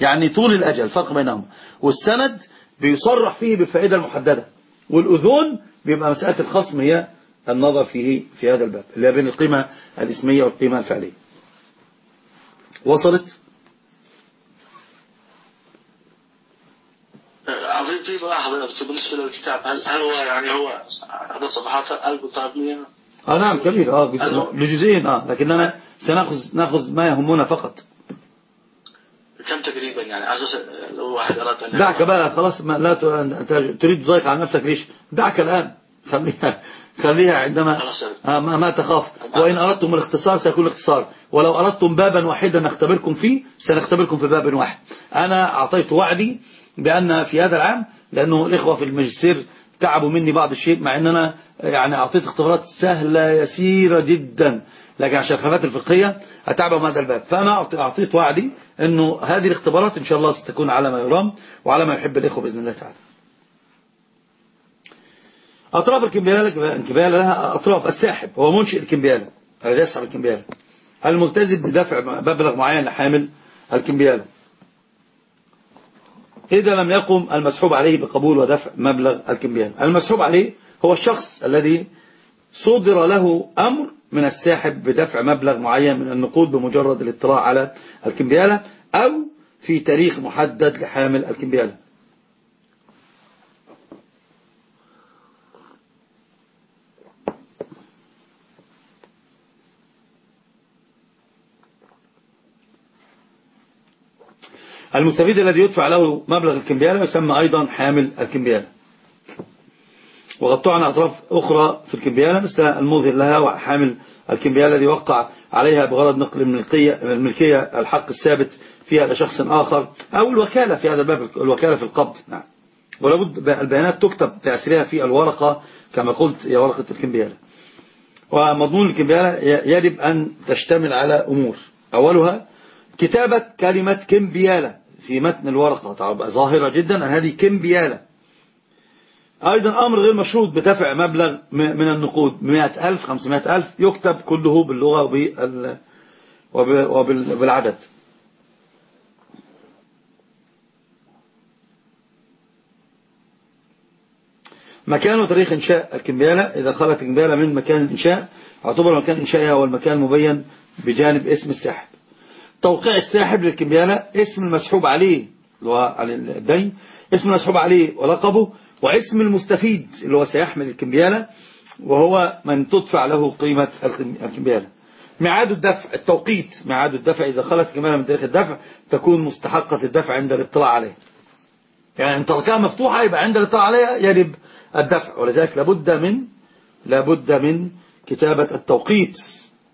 يعني طول الأجل الفرق بينهم. والسند بيصرح فيه بالفائدة المحددة. والأذون بيبقى مسألة الخصم هي النظر فيه في هذا الباب اللي بين القيمة الاسمية والقيمة الفعلية. وصلت؟ في ملاحظة بالنسبة للكتاب هل هل هو يعني هو عدد صفحات 1300 آه نعم كبير آه لجزئين آه لكننا سنأخذ نأخذ ما يهمنا فقط. كم تقريبا؟ يعني على أساس لو واحد أراد أن دعك بقى خلاص ما لا تريد تضيق على نفسك ليش؟ دعك الآن. خليها خليها عندما آه ما, تخاف. وإن أردتم الاختصار سيكون الاختصار. ولو أردتم بابا واحدا نختبركم فيه سنختبركم في باب واحد. أنا أعطيت وعدي بأن في هذا العام لأنه الإخوة في الماجستير تعبوا مني بعض الشيء مع أن أنا يعني أعطيت اختبارات سهلة يسيرة جدا. لكن عشان الخلافات الفقهية أتعبهم هذا الباب. فأنا أعطيت وعدي أنه هذه الاختبارات إن شاء الله ستكون على ما يرام وعلى ما يحب الإخوة بإذن الله تعالى. أطراف الكمبيالة الكمبيالة لها أطراف. الساحب هو منشئ الكمبيالة الذي يسحب الكمبيالة. الملتزم بدفع مبلغ معين لحامل الكمبيالة؟ إذا لم يقم المسحوب عليه بقبول ودفع مبلغ الكمبيالة. المسحوب عليه هو الشخص الذي صدر له أمر من الساحب بدفع مبلغ معين من النقود بمجرد الاطلاع على الكمبيالة أو في تاريخ محدد لحامل الكمبيالة. المستفيد الذي يدفع له مبلغ الكمبيالة يسمى أيضا حامل الكمبيالة وقد عن أطراف أخرى في الكمبيالة مثل المظهر لها وحامل الكمبيالة الذي وقع عليها بغرض نقل الملكية, الحق الثابت فيها لشخص آخر أو الوكالة في هذا الباب الوكالة في القبض. نعم. ولابد البيانات تكتب تأثيرها في الورقة كما قلت هي ورقة الكمبيالة ومضمون الكمبيالة يجب أن تشتمل على أمور. أولها كتابة كلمة كمبيالة في متن الورقة. ظاهرة جدا هذه كمبيالة. أيضا أمر غير مشروط بدفع مبلغ من النقود. 100 ألف 500 ألف يكتب كله باللغة وبالعدد. مكان وتاريخ إنشاء الكمبيالة. إذا خلت الكمبيالة من مكان الإنشاء اعتبر مكان إنشائها هو المكان المبين بجانب اسم الساحب توقيع الساحب للكمبيالة اسم المسحوب عليه اللي هو على الدين اسم المسحوب عليه ولقبه واسم المستفيد اللي هو سيحمل الكمبيالة وهو من تدفع له قيمة الكمبيالة ميعاد الدفع التوقيت ميعاد الدفع إذا خلت كمالة من تاريخ الدفع تكون مستحقة الدفع عند الاطلاع عليها يعني إن تركها مفتوحة يبقى عند الاطلاع عليها يجب الدفع. ولذلك لابد من لابد من كتابة التوقيت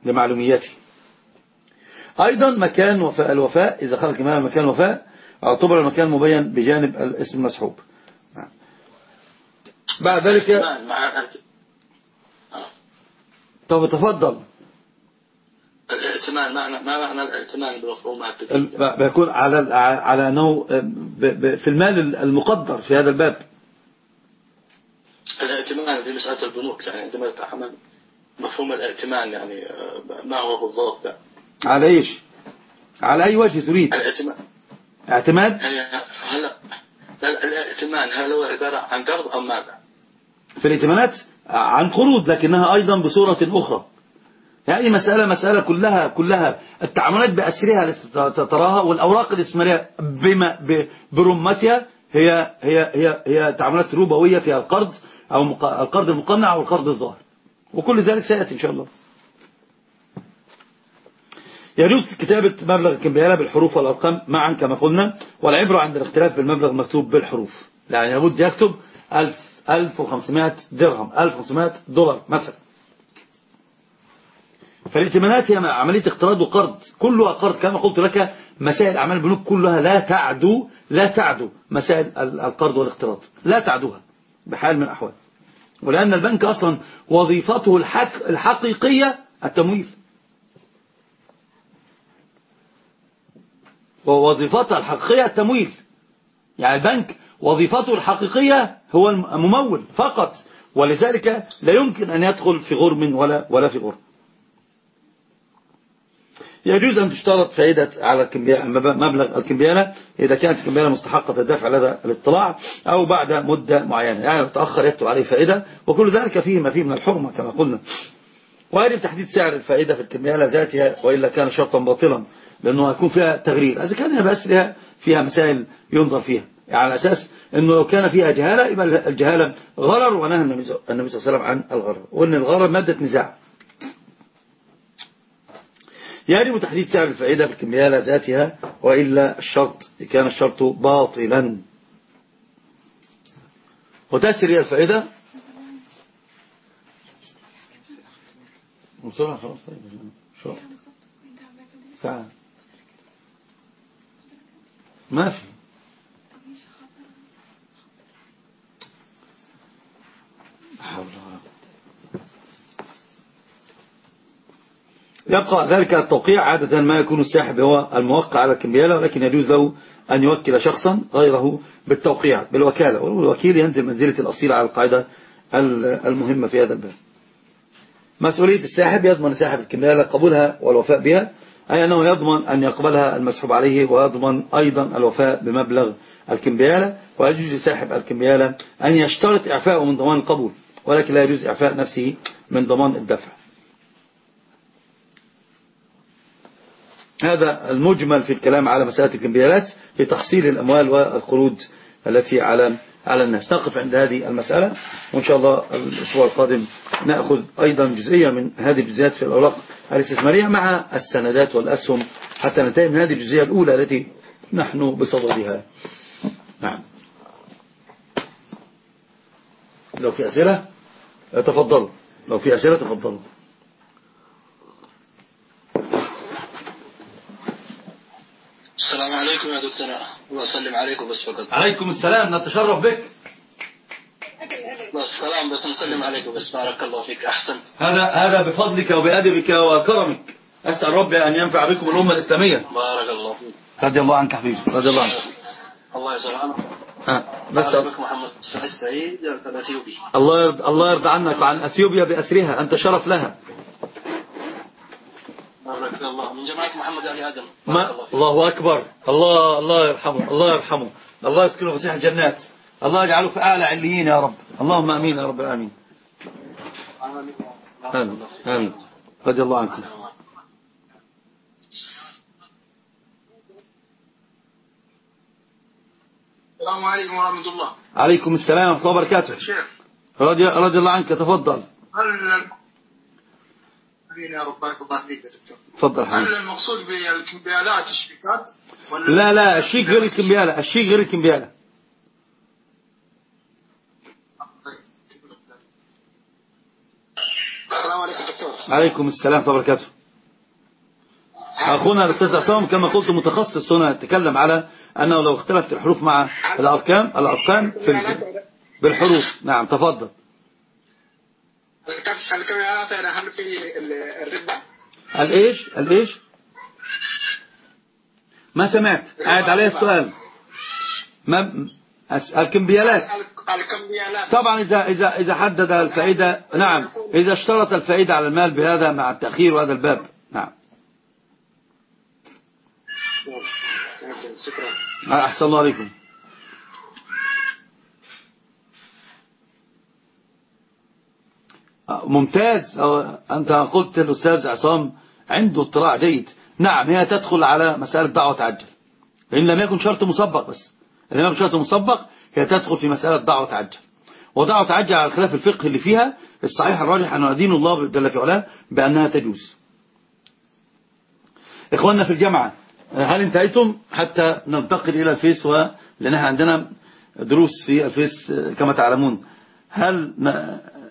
لمعلوميته أيضا مكان وفاء الوفاء إذا خلق كمالة مكان وفاء اعتبر المكان مبين بجانب الاسم المسحوب. بعد ذلك طب تفضل. الائتمان معنى ما معنى الائتمان بالمفهوم؟ بيكون على على انه في المال المقدر في هذا الباب. الائتمان في مسألة البنوك يعني عندما تتعامل مفهوم الائتمان يعني ما هو بالضبط؟ على إيش؟ على أي وجه تريد؟ الائتمان اعتماد؟ هل الائتمان هل هو عبارة عن قرض أو ماذا؟ في الائتمانات عن قروض لكنها أيضا بصورة أخرى. هذه مسألة مسألة كلها كلها التعاملات بأسرها تراها والأوراق الاستثمارية بما برمتها هي هي هي هي تعاملات ربوية فيها القرض أو القرض المقنع أو القرض الظاهر. وكل ذلك سيأتي إن شاء الله. يجوز كتابة مبلغ الكمبيالة بالحروف والأرقام معا كما قلنا والعبرة عند الاختلاف بالمبلغ المكتوب بالحروف. يعني لابد يكتب 1000 1500 درهم 1500 دولار مثلا. فالائتمانات هي عملية اقتراض وقرض. كلها قرض كما قلت لك مسائل أعمال البنوك كلها لا تعدو لا تعدو مسائل القرض والاقتراض. لا تعدوها بحال من الأحوال. ولأن البنك أصلا وظيفته الحقيقية التمويل. ووظيفتها الحقيقية التمويل. يعني البنك وظيفته الحقيقية هو الممول فقط ولذلك لا يمكن أن يدخل في غرم ولا, ولا في غرم. يجوز أن تشترط فائدة على مبلغ الكمبيالة إذا كانت الكمبيالة مستحقة الدفع لدى الاطلاع أو بعد مدة معينة. يعني تأخر يكتب عليه فائدة وكل ذلك فيه ما فيه من الحرمة كما قلنا. ويجب تحديد سعر الفائدة في الكمبيالة ذاتها وإلا كان شرطا باطلا لأنه يكون فيها تغرير إذا كان بأسرها فيها مسائل ينظر فيها. يعني على أساس أنه لو كان فيها جهالة يبقى الجهالة غرر ونهى النبي صلى الله عليه وسلم عن الغرر. وأن الغرر مادة نزاع. يجب تحديد سعر الفائدة في الكميالة ذاتها وإلا الشرط كان الشرط باطلا. وتسري الفائدة؟ بسرعة خلاص طيب شو؟ ساعة. ما في. يبقى ذلك التوقيع عادة ما يكون الساحب هو الموقع على الكمبيالة ولكن يجوز له أن يوكل شخصا غيره بالتوقيع بالوكالة. والوكيل ينزل منزلة الأصيل على القاعدة المهمة في هذا الباب. مسؤولية الساحب يضمن ساحب الكمبيالة قبولها والوفاء بها أي أنه يضمن أن يقبلها المسحوب عليه ويضمن أيضا الوفاء بمبلغ الكمبيالة ويجوز لساحب الكمبيالة أن يشترط إعفاءه من ضمان القبول ولكن لا يجوز إعفاء نفسه من ضمان الدفع. هذا المجمل في الكلام على مسألة الكمبيالات في تحصيل الأموال والقروض التي على على الناس. نقف عند هذه المسألة وإن شاء الله الأسبوع القادم نأخذ أيضا جزئية من هذه الجزئيات في الأوراق الاستثمارية مع السندات والأسهم حتى ننتهي من هذه الجزئية الأولى التي نحن بصددها. نعم. لو في أسئلة؟ تفضلوا. لو في أسئلة تفضلوا السلام عليكم يا دكتور الله يسلم عليكم بس فقط. عليكم السلام نتشرف بك. بس سلام بس نسلم عليكم بس بارك الله فيك أحسنت. هذا هذا بفضلك وبأدبك وكرمك. أسأل ربي أن ينفع بكم الأمة الإسلامية. بارك الله فيك. رضي الله عنك حبيبي رضي الله عنك. الله يسلمك ها بس بك محمد سعيد سعيد الأثيوبي الله يرضى الله يرضى عنك وعن أثيوبيا بأسرها أنت شرف لها. الله. من جماعة محمد علي آدم. ما؟ الله أكبر. الله الله يرحمه. الله يرحمه. الله يسكنه فسيح الجنات. الله يجعله في أعلى عليين يا رب. اللهم أمين يا رب العالمين. آمين. آمين. رضي الله عنكم. السلام عليكم ورحمة الله. عليكم السلام ورحمة الله وبركاته. شيخ. رضي, رضي الله عنك. تفضل. هل بارك الله فيك يا دكتور. تفضل هل المقصود بالكمبيالات الشبكات ولا لا لا الشيك غير الكمبيالة الشيك غير الكمبيالة. السلام عليكم دكتور. عليكم السلام ورحمة الله وبركاته. أخونا الأستاذ عصام كما قلت متخصص هنا تكلم على أنه لو اختلفت الحروف مع الأرقام الأرقام في ال- بالحروف. نعم تفضل. الكمبيالات هل في الربا؟ الإيش الإيش ما سمعت. قاعد عليه السؤال. ما الكمبيالات. الكمبيالات. طبعا إذا إذا إذا حدد الفائدة نعم. إذا اشترط الفائدة على المال بهذا مع التأخير وهذا الباب. نعم. أحسن الله عليكم. ممتاز. أنت قلت الأستاذ عصام عنده اطلاع جيد. نعم هي تدخل على مسألة دعوة تعجل. إن لم يكن شرط مسبق بس. إن لم يكن شرط مسبق هي تدخل في مسألة دعوة تعجل. ودعوة تعجل على خلاف الفقه اللي فيها الصحيح الراجح أن دين الله جل في علاه بأنها تجوز. إخواننا في الجامعة هل انتهيتم؟ حتى ننتقل إلى ال Face و... لأن إحنا عندنا دروس في ال Face كما تعلمون. هل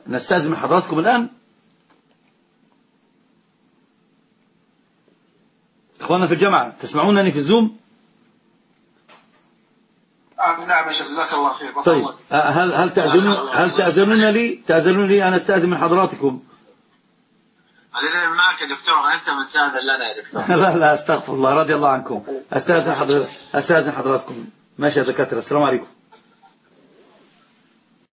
ن... نستأذن من حضراتكم الآن. إخواننا في الجامعة تسمعونني في ال Zoom؟ آه نعم يا شيخ جزاك الله خير. طيب. آه، هل هل تأذنون هل تأذنون لي؟ تأذنون لي أنا أستأذن من حضراتكم الإذن معك يا دكتور أنت من تأذن لنا يا دكتور. لا لا أستغفر الله رضي الله عنكم. أستأذن حضراتكم أستأذن حضراتكم. ماشي يا دكاترة السلام عليكم.